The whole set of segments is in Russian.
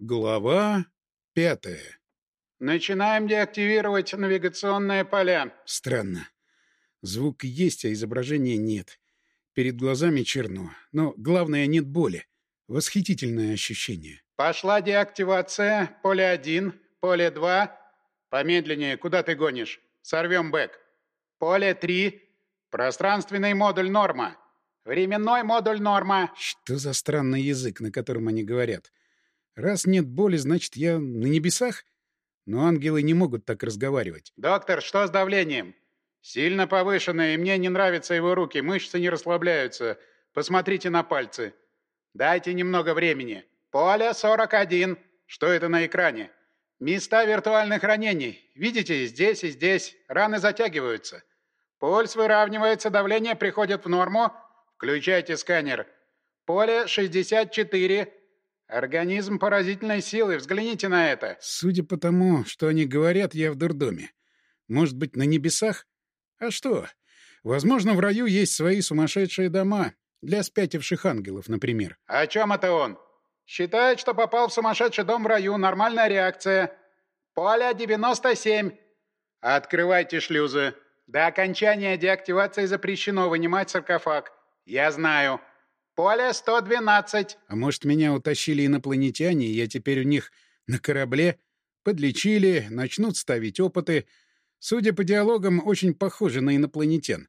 Глава пятая. Начинаем деактивировать навигационные поля. Странно. Звук есть, а изображения нет. Перед глазами черно. Но главное, нет боли. Восхитительное ощущение. Пошла деактивация. Поле 1, поле 2. Помедленнее, куда ты гонишь? Сорвем бэк. Поле 3. Пространственный модуль норма. Временной модуль норма. Что за странный язык, на котором они говорят? Раз нет боли, значит, я на небесах? Но ангелы не могут так разговаривать. Доктор, что с давлением? Сильно повышенное, и мне не нравятся его руки, мышцы не расслабляются. Посмотрите на пальцы. Дайте немного времени. Поле 41. Что это на экране? Места виртуальных ранений. Видите, здесь и здесь. Раны затягиваются. Пульс выравнивается, давление приходит в норму. Включайте сканер. Поле 64. Организм поразительной силы. Взгляните на это. Судя по тому, что они говорят, я в дурдоме. Может быть, на небесах? А что? Возможно, в раю есть свои сумасшедшие дома. Для спятивших ангелов, например. О чем это он? Считает, что попал в сумасшедший дом в раю. Нормальная реакция. Поле 97. Открывайте шлюзы. До окончания деактивации запрещено вынимать саркофаг. Я знаю. Поле 112. А может, меня утащили инопланетяне, и я теперь у них на корабле? Подлечили, начнут ставить опыты. Судя по диалогам, очень похожи на инопланетян.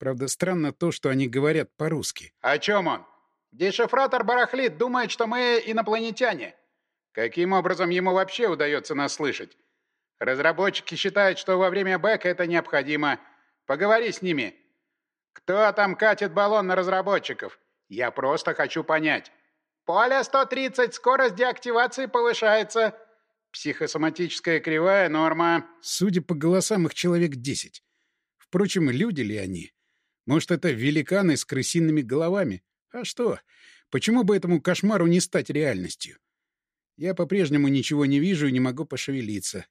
Правда, странно то, что они говорят по-русски. О чем он? Дешифратор барахлит, думает, что мы инопланетяне. Каким образом ему вообще удается нас слышать? Разработчики считают, что во время бэка это необходимо. Поговори с ними. Кто там катит баллон на разработчиков? Я просто хочу понять. Поле 130, скорость деактивации повышается. Психосоматическая кривая норма. Судя по голосам, их человек десять. Впрочем, люди ли они? Может, это великаны с крысиными головами? А что? Почему бы этому кошмару не стать реальностью? Я по-прежнему ничего не вижу и не могу пошевелиться.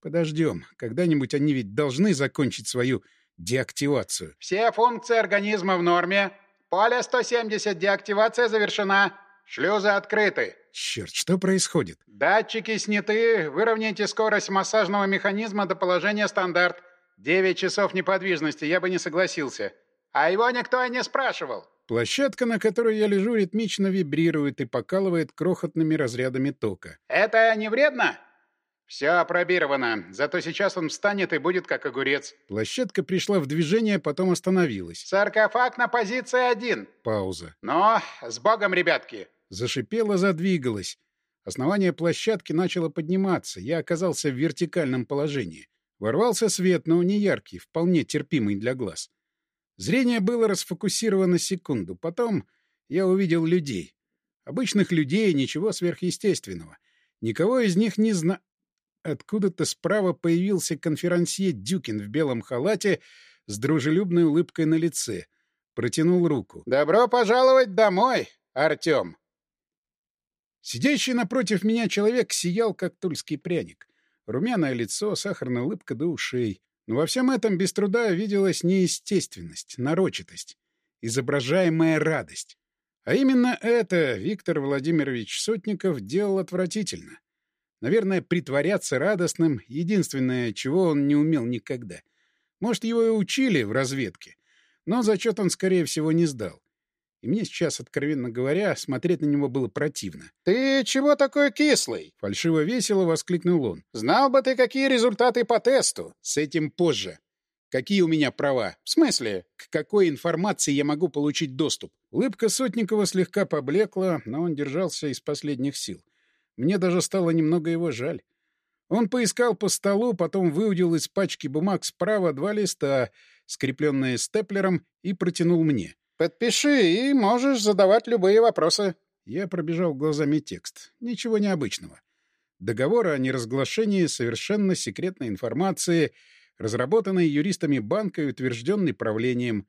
Подождем. Когда-нибудь они ведь должны закончить свою деактивацию. Все функции организма в норме. Поле 170, деактивация завершена. Шлюзы открыты. Черт, что происходит? Датчики сняты. Выровняйте скорость массажного механизма до положения стандарт. Девять часов неподвижности, я бы не согласился. А его никто и не спрашивал. Площадка, на которой я лежу, ритмично вибрирует и покалывает крохотными разрядами тока. Это не вредно? Все опробировано. Зато сейчас он встанет и будет как огурец. Площадка пришла в движение, потом остановилась. Саркофаг на позиции один. Пауза. Но с богом, ребятки. Зашипела, задвигалась. Основание площадки начало подниматься. Я оказался в вертикальном положении. Ворвался свет, но не яркий, вполне терпимый для глаз. Зрение было расфокусировано секунду. Потом я увидел людей. Обычных людей, ничего сверхъестественного. Никого из них не зна... Откуда-то справа появился конферансье Дюкин в белом халате с дружелюбной улыбкой на лице. Протянул руку. «Добро пожаловать домой, Артем!» Сидящий напротив меня человек сиял, как тульский пряник. Румяное лицо, сахарная улыбка до ушей. Но во всем этом без труда виделась неестественность, нарочитость, изображаемая радость. А именно это Виктор Владимирович Сотников делал отвратительно. Наверное, притворяться радостным — единственное, чего он не умел никогда. Может, его и учили в разведке, но зачет он, скорее всего, не сдал. И мне сейчас, откровенно говоря, смотреть на него было противно. «Ты чего такой кислый?» — фальшиво-весело воскликнул он. «Знал бы ты, какие результаты по тесту!» «С этим позже. Какие у меня права?» «В смысле?» «К какой информации я могу получить доступ?» Улыбка Сотникова слегка поблекла, но он держался из последних сил. Мне даже стало немного его жаль. Он поискал по столу, потом выудил из пачки бумаг справа два листа, скрепленные степлером, и протянул мне. «Подпиши, и можешь задавать любые вопросы». Я пробежал глазами текст. Ничего необычного. Договор о неразглашении совершенно секретной информации, разработанный юристами банка и утвержденный правлением.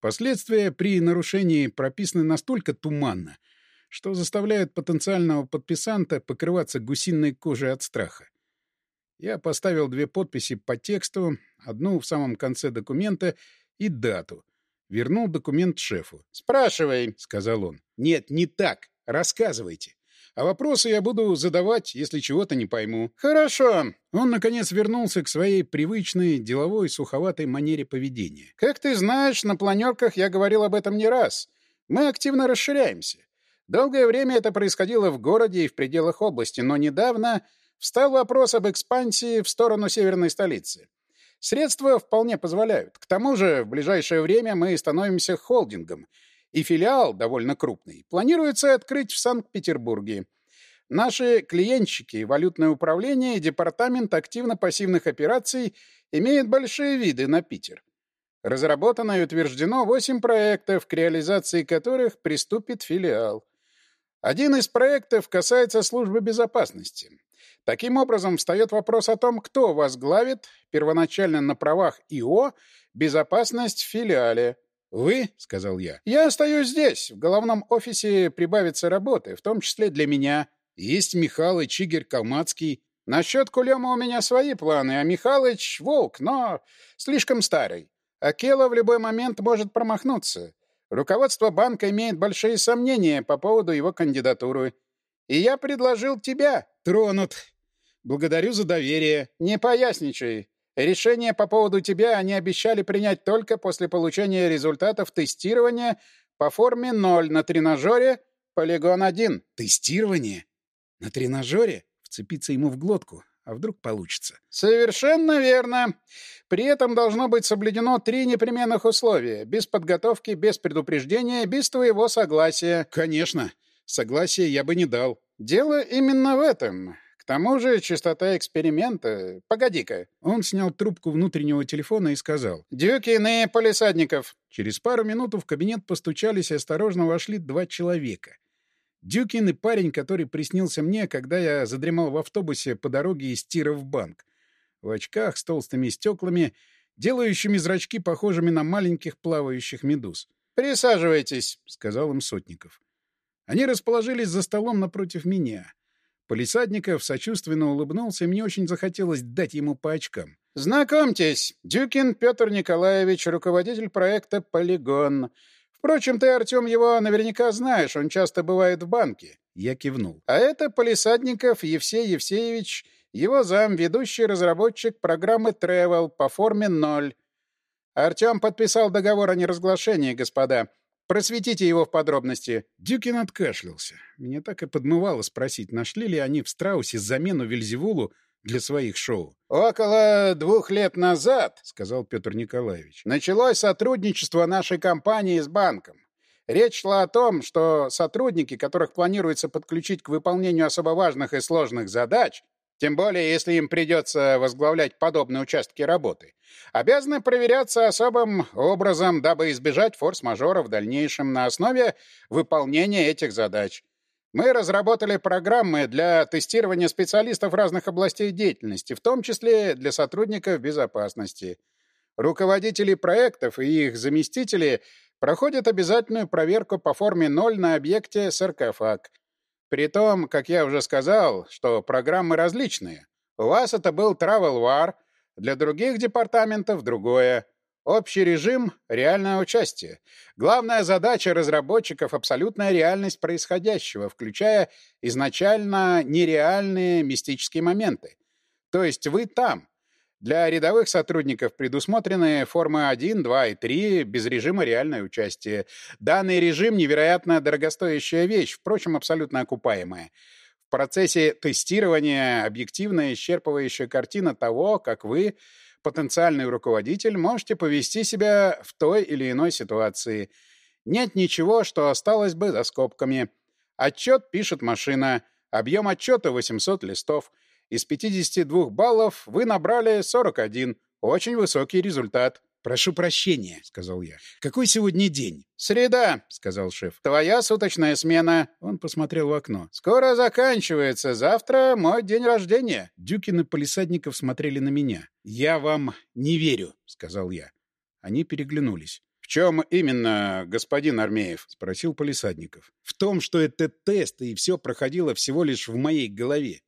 Последствия при нарушении прописаны настолько туманно — что заставляет потенциального подписанта покрываться гусиной кожей от страха. Я поставил две подписи по тексту, одну в самом конце документа и дату. Вернул документ шефу. «Спрашивай», — сказал он. «Нет, не так. Рассказывайте. А вопросы я буду задавать, если чего-то не пойму. Хорошо. Он, наконец, вернулся к своей привычной, деловой, суховатой манере поведения. Как ты знаешь, на планерках я говорил об этом не раз. Мы активно расширяемся. Долгое время это происходило в городе и в пределах области, но недавно встал вопрос об экспансии в сторону северной столицы. Средства вполне позволяют. К тому же в ближайшее время мы становимся холдингом — и филиал, довольно крупный, планируется открыть в Санкт-Петербурге. Наши клиентщики, валютное управление и департамент активно-пассивных операций имеют большие виды на Питер. Разработано и утверждено 8 проектов, к реализации которых приступит филиал. Один из проектов касается службы безопасности. Таким образом, встает вопрос о том, кто возглавит, первоначально на правах ИО, безопасность в филиале. «Вы?» — сказал я. «Я остаюсь здесь. В головном офисе прибавится работы, в том числе для меня. Есть Михалыч, Игорь Калмацкий. Насчет Кулема у меня свои планы, а Михалыч — волк, но слишком старый. Акела в любой момент может промахнуться. Руководство банка имеет большие сомнения по поводу его кандидатуры. И я предложил тебя». «Тронут. Благодарю за доверие». «Не поясничай. Решение по поводу тебя они обещали принять только после получения результатов тестирования по форме 0 на тренажере полигон-1. Тестирование? На тренажере? Вцепиться ему в глотку. А вдруг получится? Совершенно верно. При этом должно быть соблюдено три непременных условия. Без подготовки, без предупреждения, без твоего согласия. Конечно. Согласия я бы не дал. Дело именно в этом. К тому же частота эксперимента... Погоди-ка. Он снял трубку внутреннего телефона и сказал. «Дюкин и Полисадников». Через пару минут в кабинет постучались и осторожно вошли два человека. Дюкин и парень, который приснился мне, когда я задремал в автобусе по дороге из Тира в банк. В очках с толстыми стеклами, делающими зрачки похожими на маленьких плавающих медуз. «Присаживайтесь», — сказал им Сотников. Они расположились за столом напротив меня — Полисадников сочувственно улыбнулся, и мне очень захотелось дать ему по очкам. «Знакомьтесь, Дюкин Петр Николаевич, руководитель проекта «Полигон». Впрочем, ты, Артем, его наверняка знаешь, он часто бывает в банке». Я кивнул. «А это Полисадников Евсей Евсеевич, его зам, ведущий разработчик программы Travel по форме 0. Артем подписал договор о неразглашении, господа. Просветите его в подробности. Дюкин откашлялся. Меня так и подмывало спросить, нашли ли они в Страусе замену Вельзевулу для своих шоу. «Около двух лет назад, — сказал Петр Николаевич, — началось сотрудничество нашей компании с банком. Речь шла о том, что сотрудники, которых планируется подключить к выполнению особо важных и сложных задач, тем более если им придется возглавлять подобные участки работы, обязаны проверяться особым образом, дабы избежать форс-мажора в дальнейшем на основе выполнения этих задач. Мы разработали программы для тестирования специалистов разных областей деятельности, в том числе для сотрудников безопасности. Руководители проектов и их заместители проходят обязательную проверку по форме 0 на объекте «Саркофаг», при том, как я уже сказал, что программы различные. У вас это был Travel War, для других департаментов другое. Общий режим — реальное участие. Главная задача разработчиков — абсолютная реальность происходящего, включая изначально нереальные мистические моменты. То есть вы там, для рядовых сотрудников предусмотрены формы 1, 2 и 3 без режима реальное участие. Данный режим невероятно дорогостоящая вещь, впрочем, абсолютно окупаемая. В процессе тестирования объективная исчерпывающая картина того, как вы, потенциальный руководитель, можете повести себя в той или иной ситуации. Нет ничего, что осталось бы за скобками. Отчет пишет машина. Объем отчета 800 листов. Из 52 баллов вы набрали 41. Очень высокий результат. «Прошу прощения», — сказал я. «Какой сегодня день?» «Среда», — сказал шеф. «Твоя суточная смена». Он посмотрел в окно. «Скоро заканчивается. Завтра мой день рождения». Дюкин и Полисадников смотрели на меня. «Я вам не верю», — сказал я. Они переглянулись. «В чем именно, господин Армеев?» — спросил Полисадников. «В том, что это тест, и все проходило всего лишь в моей голове.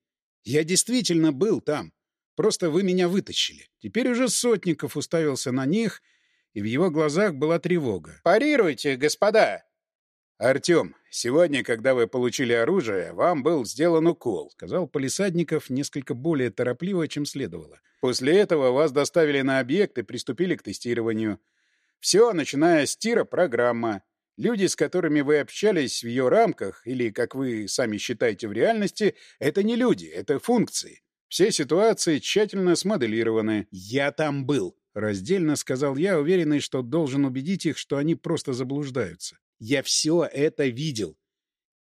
Я действительно был там. Просто вы меня вытащили. Теперь уже Сотников уставился на них, и в его глазах была тревога. «Парируйте, господа!» «Артем, сегодня, когда вы получили оружие, вам был сделан укол», — сказал Полисадников несколько более торопливо, чем следовало. «После этого вас доставили на объект и приступили к тестированию. Все, начиная с тира, программа. Люди, с которыми вы общались в ее рамках, или, как вы сами считаете в реальности, это не люди, это функции. Все ситуации тщательно смоделированы. Я там был», — раздельно сказал я, уверенный, что должен убедить их, что они просто заблуждаются. Я все это видел.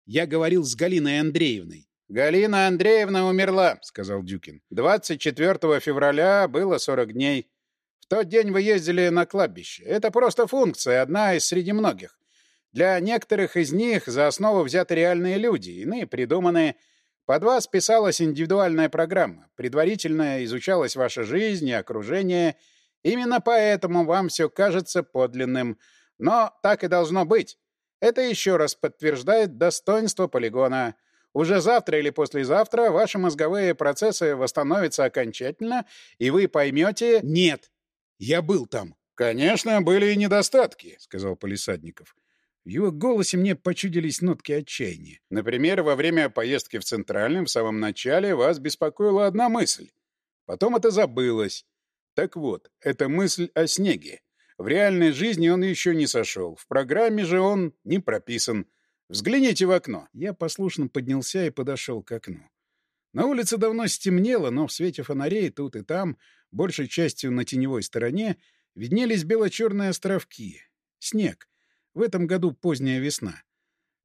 Я говорил с Галиной Андреевной. «Галина Андреевна умерла», — сказал Дюкин. «24 февраля было 40 дней. В тот день вы ездили на кладбище. Это просто функция, одна из среди многих. Для некоторых из них за основу взяты реальные люди, иные придуманные. Под вас писалась индивидуальная программа. Предварительно изучалась ваша жизнь и окружение. Именно поэтому вам все кажется подлинным. Но так и должно быть. Это еще раз подтверждает достоинство полигона. Уже завтра или послезавтра ваши мозговые процессы восстановятся окончательно, и вы поймете... Нет, я был там. Конечно, были и недостатки, сказал Полисадников. В его голосе мне почудились нотки отчаяния. Например, во время поездки в Центральный в самом начале вас беспокоила одна мысль. Потом это забылось. Так вот, это мысль о снеге. В реальной жизни он еще не сошел. В программе же он не прописан. Взгляните в окно. Я послушно поднялся и подошел к окну. На улице давно стемнело, но в свете фонарей тут и там, большей частью на теневой стороне, виднелись бело-черные островки. Снег. В этом году поздняя весна.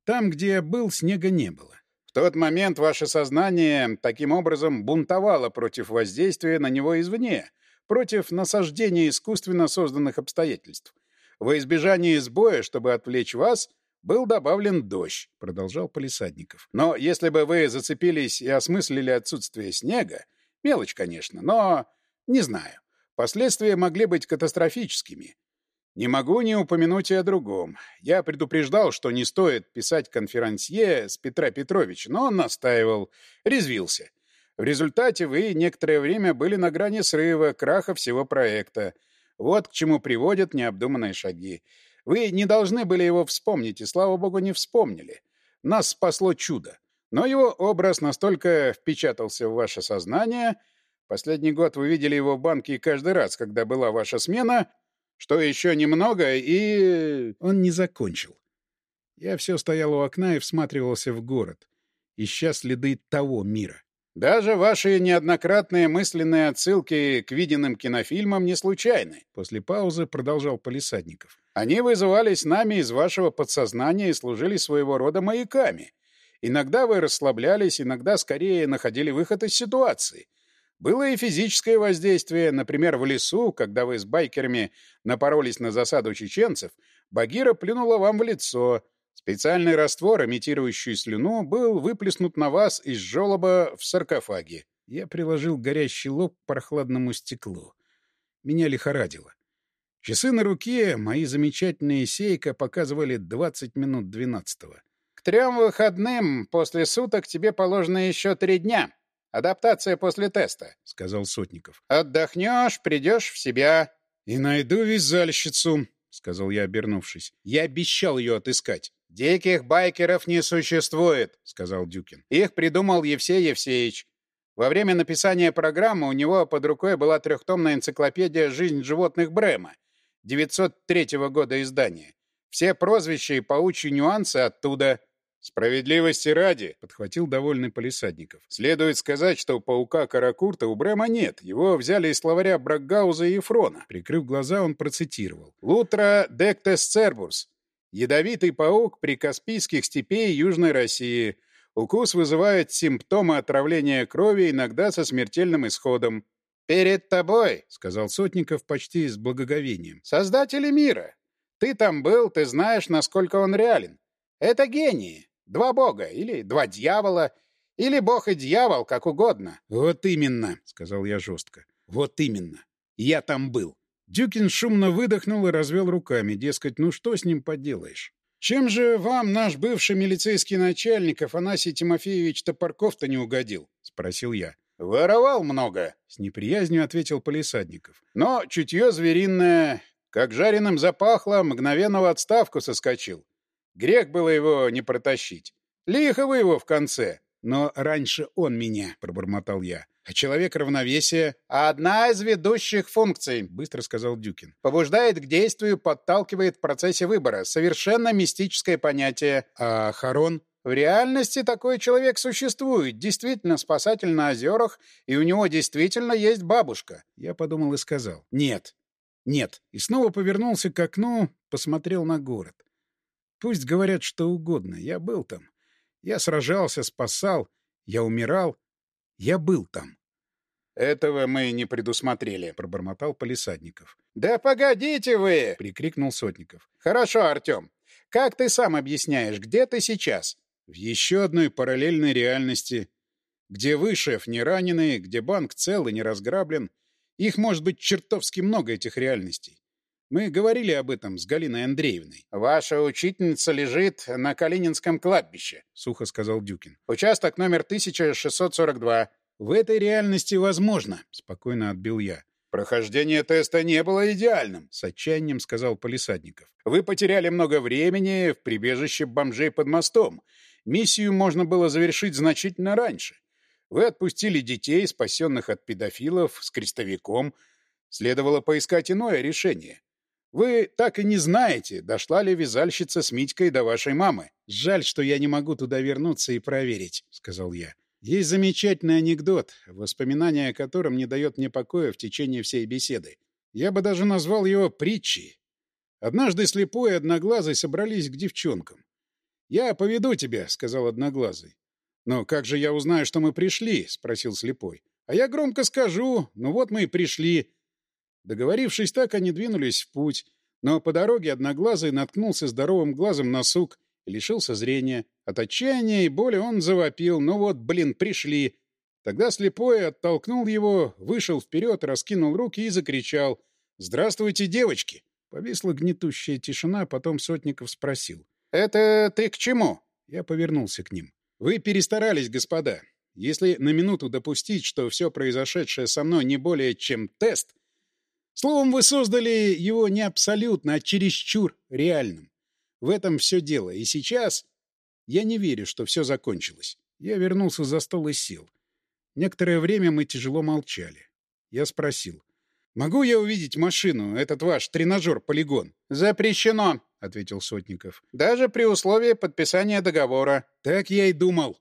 Там, где я был, снега не было. В тот момент ваше сознание таким образом бунтовало против воздействия на него извне — против насаждения искусственно созданных обстоятельств. Во избежание сбоя, чтобы отвлечь вас, был добавлен дождь, — продолжал Полисадников. Но если бы вы зацепились и осмыслили отсутствие снега, мелочь, конечно, но не знаю, последствия могли быть катастрофическими. Не могу не упомянуть и о другом. Я предупреждал, что не стоит писать конферансье с Петра Петровича, но он настаивал, резвился. В результате вы некоторое время были на грани срыва, краха всего проекта. Вот к чему приводят необдуманные шаги. Вы не должны были его вспомнить, и, слава богу, не вспомнили. Нас спасло чудо. Но его образ настолько впечатался в ваше сознание, последний год вы видели его в банке каждый раз, когда была ваша смена, что еще немного, и... Он не закончил. Я все стоял у окна и всматривался в город, ища следы того мира. Даже ваши неоднократные мысленные отсылки к виденным кинофильмам не случайны. После паузы продолжал Полисадников. Они вызывались нами из вашего подсознания и служили своего рода маяками. Иногда вы расслаблялись, иногда скорее находили выход из ситуации. Было и физическое воздействие, например, в лесу, когда вы с байкерами напоролись на засаду чеченцев, Багира плюнула вам в лицо, Специальный раствор, имитирующий слюну, был выплеснут на вас из желоба в саркофаге. Я приложил горящий лоб к прохладному стеклу. Меня лихорадило. Часы на руке, мои замечательные сейка, показывали 20 минут двенадцатого. «К трем выходным после суток тебе положено еще три дня. Адаптация после теста», — сказал Сотников. «Отдохнешь, придешь в себя». «И найду вязальщицу», — сказал я, обернувшись. «Я обещал ее отыскать». «Диких байкеров не существует», — сказал Дюкин. «Их придумал Евсей Евсеевич. Во время написания программы у него под рукой была трехтомная энциклопедия «Жизнь животных Брема» 903 года издания. Все прозвища и паучьи нюансы оттуда. «Справедливости ради», — подхватил довольный Полисадников. «Следует сказать, что паука Каракурта у Брема нет. Его взяли из словаря Бракгауза и Ефрона». Прикрыв глаза, он процитировал. «Лутра дектес цербус. Ядовитый паук при Каспийских степей Южной России. Укус вызывает симптомы отравления крови, иногда со смертельным исходом. «Перед тобой», — сказал Сотников почти с благоговением, — «создатели мира. Ты там был, ты знаешь, насколько он реален. Это гении. Два бога или два дьявола, или бог и дьявол, как угодно». «Вот именно», — сказал я жестко. «Вот именно. Я там был. Дюкин шумно выдохнул и развел руками, дескать, ну что с ним поделаешь? «Чем же вам наш бывший милицейский начальник Афанасий Тимофеевич Топорков-то не угодил?» — спросил я. «Воровал много», — с неприязнью ответил Полисадников. «Но чутье звериное, как жареным запахло, мгновенно в отставку соскочил. Грех было его не протащить. Лихо вы его в конце. Но раньше он меня, — пробормотал я. А человек равновесия — одна из ведущих функций, — быстро сказал Дюкин. Побуждает к действию, подталкивает в процессе выбора. Совершенно мистическое понятие. А Харон? В реальности такой человек существует, действительно спасатель на озерах, и у него действительно есть бабушка. Я подумал и сказал. Нет. Нет. И снова повернулся к окну, посмотрел на город. Пусть говорят что угодно. Я был там. Я сражался, спасал. Я умирал. Я был там. «Этого мы не предусмотрели», — пробормотал Полисадников. «Да погодите вы!» — прикрикнул Сотников. «Хорошо, Артем. Как ты сам объясняешь, где ты сейчас?» «В еще одной параллельной реальности, где вы, шеф, не раненый, где банк цел и не разграблен. Их может быть чертовски много, этих реальностей. Мы говорили об этом с Галиной Андреевной. «Ваша учительница лежит на Калининском кладбище», — сухо сказал Дюкин. «Участок номер 1642. В этой реальности возможно», — спокойно отбил я. «Прохождение теста не было идеальным», — с отчаянием сказал Полисадников. «Вы потеряли много времени в прибежище бомжей под мостом. Миссию можно было завершить значительно раньше. Вы отпустили детей, спасенных от педофилов, с крестовиком. Следовало поискать иное решение. Вы так и не знаете, дошла ли вязальщица с Митькой до вашей мамы. Жаль, что я не могу туда вернуться и проверить, — сказал я. Есть замечательный анекдот, воспоминание о котором не дает мне покоя в течение всей беседы. Я бы даже назвал его притчей. Однажды слепой и одноглазый собрались к девчонкам. «Я поведу тебя», — сказал одноглазый. «Но как же я узнаю, что мы пришли?» — спросил слепой. «А я громко скажу. Ну вот мы и пришли. Договорившись так, они двинулись в путь, но по дороге Одноглазый наткнулся здоровым глазом на сук и лишился зрения. От отчаяния и боли он завопил, ну вот, блин, пришли. Тогда слепой оттолкнул его, вышел вперед, раскинул руки и закричал «Здравствуйте, девочки!». Повисла гнетущая тишина, потом Сотников спросил. «Это ты к чему?» Я повернулся к ним. «Вы перестарались, господа. Если на минуту допустить, что все произошедшее со мной не более чем тест, Словом, вы создали его не абсолютно, а чересчур реальным. В этом все дело. И сейчас я не верю, что все закончилось. Я вернулся за стол и сел. Некоторое время мы тяжело молчали. Я спросил. «Могу я увидеть машину, этот ваш тренажер-полигон?» «Запрещено», — ответил Сотников. «Даже при условии подписания договора». «Так я и думал».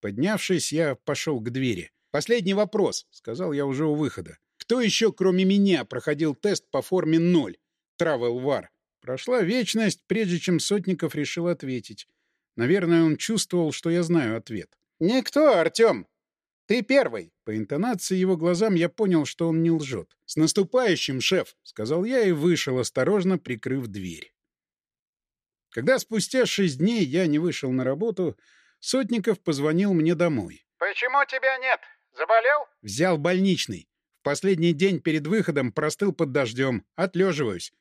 Поднявшись, я пошел к двери. «Последний вопрос», — сказал я уже у выхода. Кто еще, кроме меня, проходил тест по форме ноль? Travel War. Прошла вечность, прежде чем Сотников решил ответить. Наверное, он чувствовал, что я знаю ответ. «Никто, Артем! Ты первый!» По интонации его глазам я понял, что он не лжет. «С наступающим, шеф!» — сказал я и вышел, осторожно прикрыв дверь. Когда спустя шесть дней я не вышел на работу, Сотников позвонил мне домой. «Почему тебя нет? Заболел?» «Взял больничный. Последний день перед выходом простыл под дождем. Отлеживаюсь.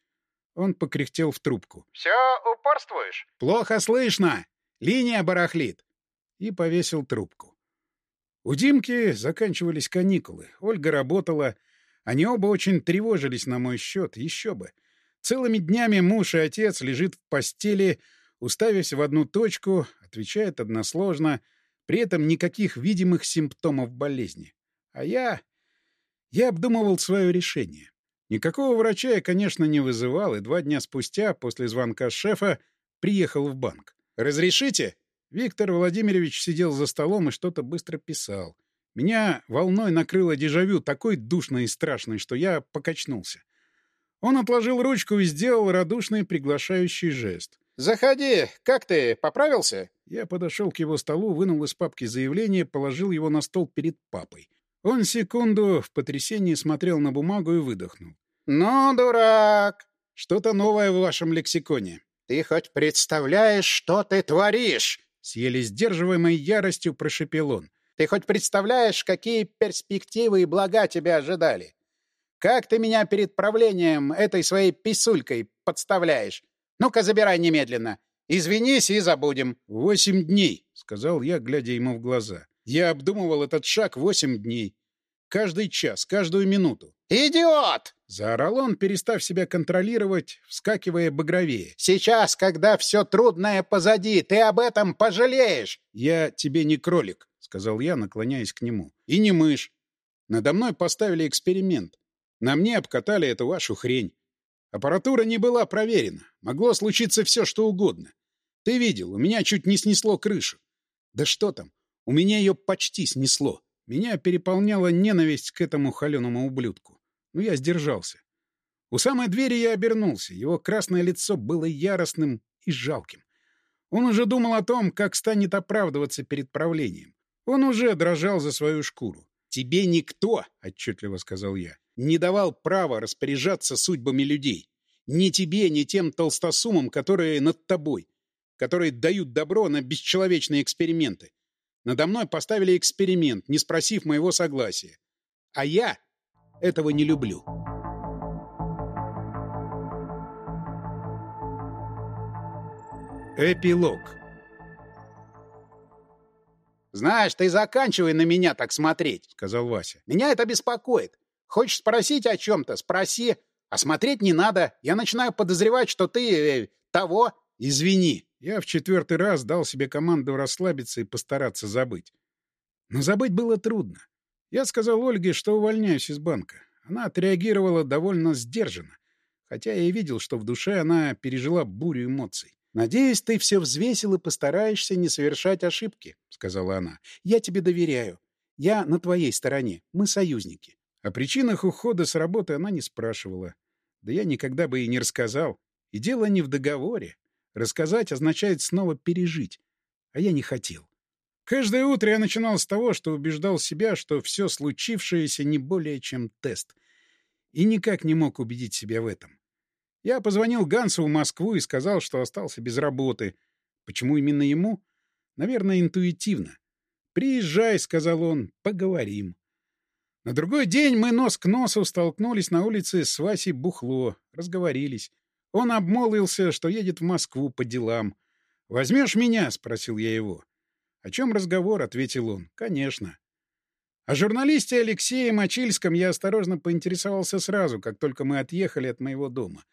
Он покряхтел в трубку. «Все упорствуешь?» «Плохо слышно. Линия барахлит». И повесил трубку. У Димки заканчивались каникулы. Ольга работала. Они оба очень тревожились на мой счет. Еще бы. Целыми днями муж и отец лежит в постели, уставясь в одну точку, отвечает односложно, при этом никаких видимых симптомов болезни. А я... Я обдумывал свое решение. Никакого врача я, конечно, не вызывал, и два дня спустя, после звонка шефа, приехал в банк. «Разрешите?» Виктор Владимирович сидел за столом и что-то быстро писал. Меня волной накрыло дежавю такой душной и страшной, что я покачнулся. Он отложил ручку и сделал радушный приглашающий жест. «Заходи! Как ты? Поправился?» Я подошел к его столу, вынул из папки заявление, положил его на стол перед папой. Он секунду в потрясении смотрел на бумагу и выдохнул. «Ну, дурак! Что-то новое в вашем лексиконе. Ты хоть представляешь, что ты творишь?» С еле сдерживаемой яростью прошепел он. «Ты хоть представляешь, какие перспективы и блага тебя ожидали? Как ты меня перед правлением этой своей писулькой подставляешь? Ну-ка, забирай немедленно. Извинись и забудем». «Восемь дней», — сказал я, глядя ему в глаза. Я обдумывал этот шаг восемь дней. каждый час, каждую минуту. «Идиот!» — заорал он, перестав себя контролировать, вскакивая багровее. «Сейчас, когда все трудное позади, ты об этом пожалеешь!» «Я тебе не кролик», — сказал я, наклоняясь к нему. «И не мышь. Надо мной поставили эксперимент. На мне обкатали эту вашу хрень. Аппаратура не была проверена. Могло случиться все, что угодно. Ты видел, у меня чуть не снесло крышу. Да что там, у меня ее почти снесло. Меня переполняла ненависть к этому холеному ублюдку. Но я сдержался. У самой двери я обернулся. Его красное лицо было яростным и жалким. Он уже думал о том, как станет оправдываться перед правлением. Он уже дрожал за свою шкуру. «Тебе никто, — отчетливо сказал я, — не давал права распоряжаться судьбами людей. Ни тебе, ни тем толстосумам, которые над тобой, которые дают добро на бесчеловечные эксперименты. Надо мной поставили эксперимент, не спросив моего согласия. А я этого не люблю. Эпилог «Знаешь, ты заканчивай на меня так смотреть», — сказал Вася. «Меня это беспокоит. Хочешь спросить о чем-то? Спроси. А смотреть не надо. Я начинаю подозревать, что ты... Э, того...» «Извини», я в четвертый раз дал себе команду расслабиться и постараться забыть. Но забыть было трудно. Я сказал Ольге, что увольняюсь из банка. Она отреагировала довольно сдержанно, хотя я и видел, что в душе она пережила бурю эмоций. «Надеюсь, ты все взвесил и постараешься не совершать ошибки», — сказала она. «Я тебе доверяю. Я на твоей стороне. Мы союзники». О причинах ухода с работы она не спрашивала. Да я никогда бы и не рассказал. И дело не в договоре, Рассказать означает снова пережить. А я не хотел. Каждое утро я начинал с того, что убеждал себя, что все случившееся не более чем тест. И никак не мог убедить себя в этом. Я позвонил Гансу в Москву и сказал, что остался без работы. Почему именно ему? Наверное, интуитивно. «Приезжай», — сказал он, — «поговорим». На другой день мы нос к носу столкнулись на улице с Васей Бухло, разговорились. Он обмолвился, что едет в Москву по делам. «Возьмешь меня?» — спросил я его. «О чем разговор?» — ответил он. «Конечно». О журналисте Алексее Мочильском я осторожно поинтересовался сразу, как только мы отъехали от моего дома.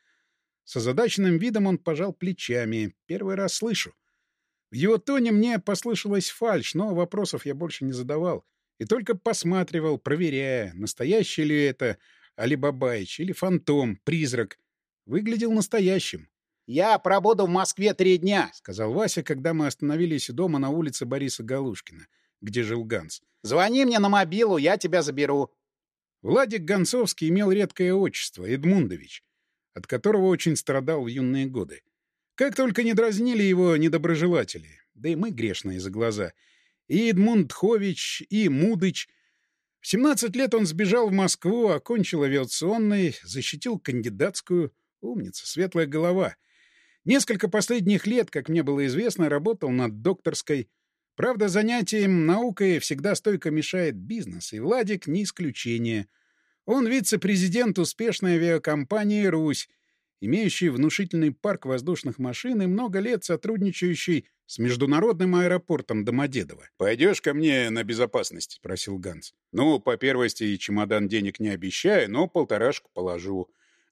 С озадаченным видом он пожал плечами. Первый раз слышу. В его тоне мне послышалась фальшь, но вопросов я больше не задавал. И только посматривал, проверяя, настоящий ли это Али Бабаич или фантом, призрак — Выглядел настоящим. «Я пробуду в Москве три дня», — сказал Вася, когда мы остановились у дома на улице Бориса Галушкина, где жил Ганс. «Звони мне на мобилу, я тебя заберу». Владик Гонцовский имел редкое отчество — Эдмундович, от которого очень страдал в юные годы. Как только не дразнили его недоброжелатели, да и мы грешные за глаза, и Эдмунд Хович, и Мудыч — в 17 лет он сбежал в Москву, окончил авиационный, защитил кандидатскую, Умница, светлая голова. Несколько последних лет, как мне было известно, работал над докторской. Правда, занятием наукой всегда стойко мешает бизнес, и Владик не исключение. Он вице-президент успешной авиакомпании «Русь», имеющий внушительный парк воздушных машин и много лет сотрудничающий с международным аэропортом Домодедово. «Пойдешь ко мне на безопасность?» — спросил Ганс. «Ну, по первости чемодан денег не обещаю, но полторашку положу.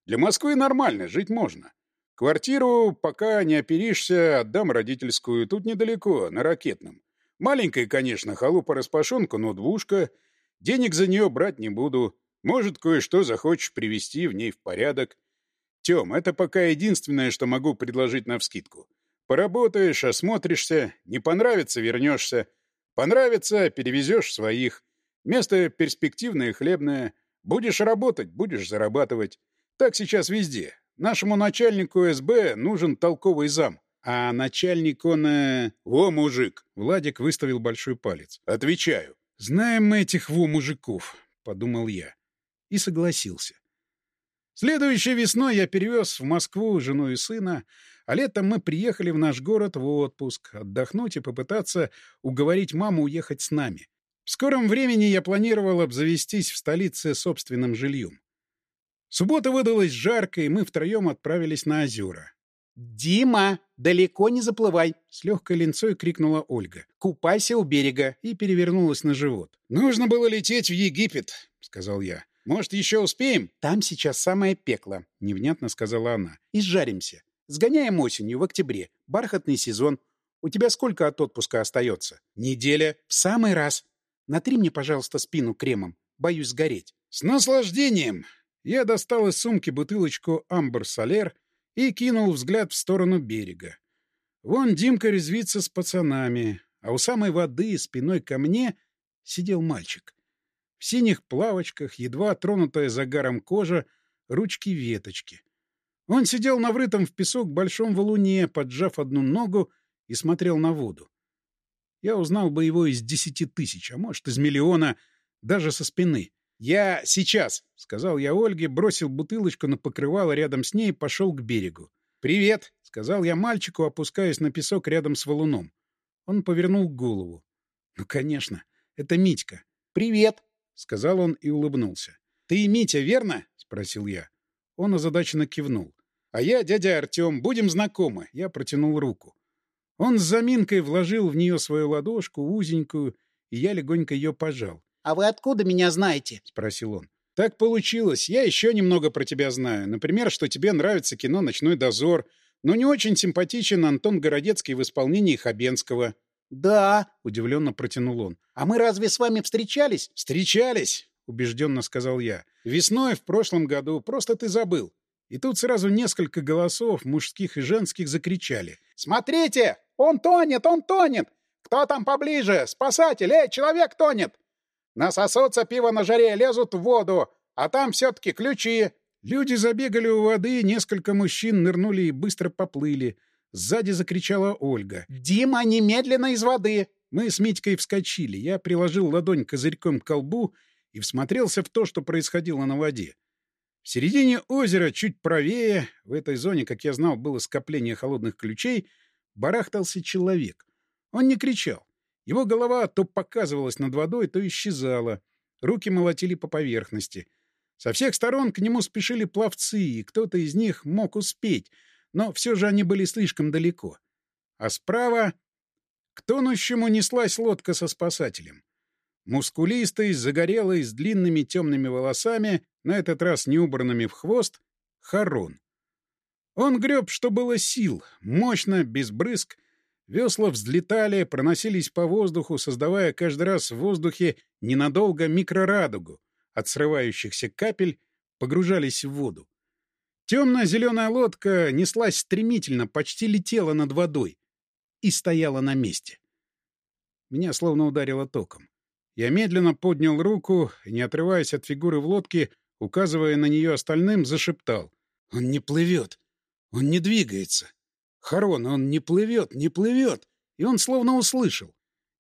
Для Москвы нормально, жить можно. Квартиру, пока не оперишься, отдам родительскую, тут недалеко, на ракетном. Маленькая, конечно, халупа-распашонка, но двушка. Денег за нее брать не буду. Может, кое-что захочешь привести в ней в порядок. Тем, это пока единственное, что могу предложить навскидку. Поработаешь, осмотришься, не понравится — вернешься. Понравится — перевезешь своих. Место перспективное, хлебное. Будешь работать, будешь зарабатывать. Так сейчас везде. Нашему начальнику СБ нужен толковый зам. А начальник он... Э... Во, мужик! Владик выставил большой палец. Отвечаю. Знаем мы этих во мужиков, подумал я. И согласился. Следующей весной я перевез в Москву жену и сына, а летом мы приехали в наш город в отпуск, отдохнуть и попытаться уговорить маму уехать с нами. В скором времени я планировал обзавестись в столице собственным жильем. Суббота выдалась жаркой, и мы втроем отправились на озера. «Дима, далеко не заплывай!» — с легкой линцой крикнула Ольга. «Купайся у берега!» и перевернулась на живот. «Нужно было лететь в Египет!» — сказал я. «Может, еще успеем?» «Там сейчас самое пекло», — невнятно сказала она. «Изжаримся. Сгоняем осенью, в октябре. Бархатный сезон. У тебя сколько от отпуска остается?» «Неделя». «В самый раз. Натри мне, пожалуйста, спину кремом. Боюсь сгореть». «С наслаждением!» Я достал из сумки бутылочку «Амбр Солер» и кинул взгляд в сторону берега. Вон Димка резвится с пацанами, а у самой воды спиной ко мне сидел мальчик. В синих плавочках, едва тронутая загаром кожа, ручки-веточки. Он сидел на врытом в песок большом валуне, поджав одну ногу и смотрел на воду. Я узнал бы его из десяти тысяч, а может, из миллиона, даже со спины. «Я сейчас», — сказал я Ольге, бросил бутылочку на покрывало рядом с ней и пошел к берегу. «Привет», — сказал я мальчику, опускаясь на песок рядом с валуном. Он повернул голову. «Ну, конечно, это Митька». «Привет», — сказал он и улыбнулся. «Ты Митя, верно?» — спросил я. Он озадаченно кивнул. «А я дядя Артем, будем знакомы». Я протянул руку. Он с заминкой вложил в нее свою ладошку, узенькую, и я легонько ее пожал. «А вы откуда меня знаете?» — спросил он. «Так получилось. Я еще немного про тебя знаю. Например, что тебе нравится кино «Ночной дозор», но не очень симпатичен Антон Городецкий в исполнении Хабенского». «Да», — удивленно протянул он. «А мы разве с вами встречались?» «Встречались», — убежденно сказал я. «Весной в прошлом году. Просто ты забыл». И тут сразу несколько голосов, мужских и женских, закричали. «Смотрите! Он тонет! Он тонет! Кто там поближе? Спасатель! Эй, человек тонет!» Насосутся пиво на жаре, лезут в воду, а там все-таки ключи. Люди забегали у воды, несколько мужчин нырнули и быстро поплыли. Сзади закричала Ольга. «Дима, немедленно из воды!» Мы с Митькой вскочили. Я приложил ладонь козырьком к колбу и всмотрелся в то, что происходило на воде. В середине озера, чуть правее, в этой зоне, как я знал, было скопление холодных ключей, барахтался человек. Он не кричал. Его голова то показывалась над водой, то исчезала. Руки молотили по поверхности. Со всех сторон к нему спешили пловцы, и кто-то из них мог успеть, но все же они были слишком далеко. А справа к тонущему неслась лодка со спасателем. Мускулистый, загорелый, с длинными темными волосами, на этот раз не убранными в хвост, Харон. Он греб, что было сил, мощно, без брызг, Весла взлетали, проносились по воздуху, создавая каждый раз в воздухе ненадолго микрорадугу. От срывающихся капель погружались в воду. Темно-зеленая лодка неслась стремительно, почти летела над водой и стояла на месте. Меня словно ударило током. Я медленно поднял руку и, не отрываясь от фигуры в лодке, указывая на нее остальным, зашептал. «Он не плывет! Он не двигается! Харон, он не плывет, не плывет. И он словно услышал.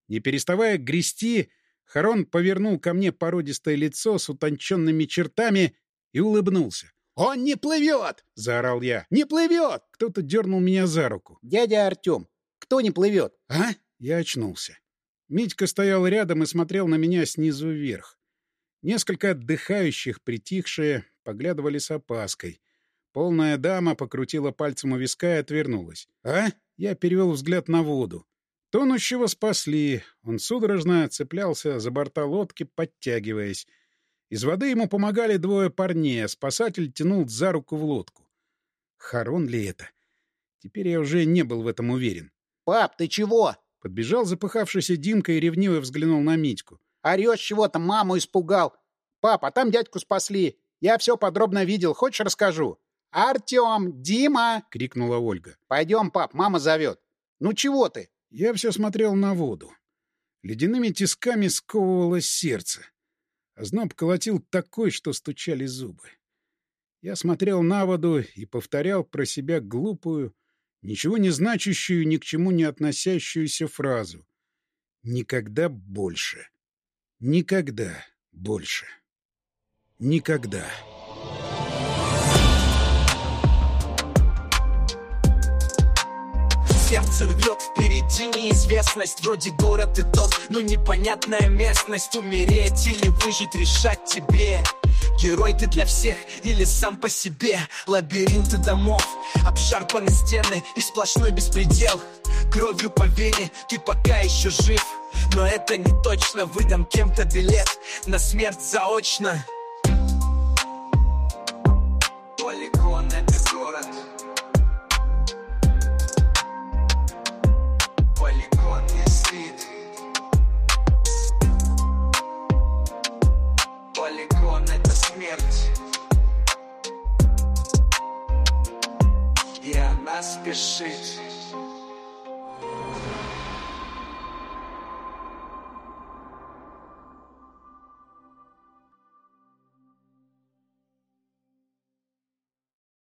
Не переставая грести, Харон повернул ко мне породистое лицо с утонченными чертами и улыбнулся. «Он не плывет!» — заорал я. «Не плывет!» Кто-то дернул меня за руку. «Дядя Артем, кто не плывет?» «А?» Я очнулся. Митька стоял рядом и смотрел на меня снизу вверх. Несколько отдыхающих, притихшие, поглядывали с опаской. Полная дама покрутила пальцем у виска и отвернулась. «А?» — я перевел взгляд на воду. Тонущего спасли. Он судорожно цеплялся за борта лодки, подтягиваясь. Из воды ему помогали двое парней, а спасатель тянул за руку в лодку. Харон ли это? Теперь я уже не был в этом уверен. «Пап, ты чего?» Подбежал запыхавшийся Димка и ревниво взглянул на Митьку. «Орешь чего-то, маму испугал. Пап, а там дядьку спасли. Я все подробно видел. Хочешь, расскажу?» «Артем! Дима!» — крикнула Ольга. «Пойдем, пап, мама зовет. Ну чего ты?» Я все смотрел на воду. Ледяными тисками сковывалось сердце. Озноб колотил такой, что стучали зубы. Я смотрел на воду и повторял про себя глупую, ничего не значащую, ни к чему не относящуюся фразу. «Никогда больше. Никогда больше. Никогда». Сердце рвет Впереди неизвестность, вроде город и тот Но непонятная местность. Умереть или выжить, решать тебе. Герой ты для всех или сам по себе? Лабиринты домов, обшарпаны стены И сплошной беспредел. Кровью по вене, ты пока еще жив. Но это не точно, выдам кем-то билет На смерть заочно. Полигон это город И она спешит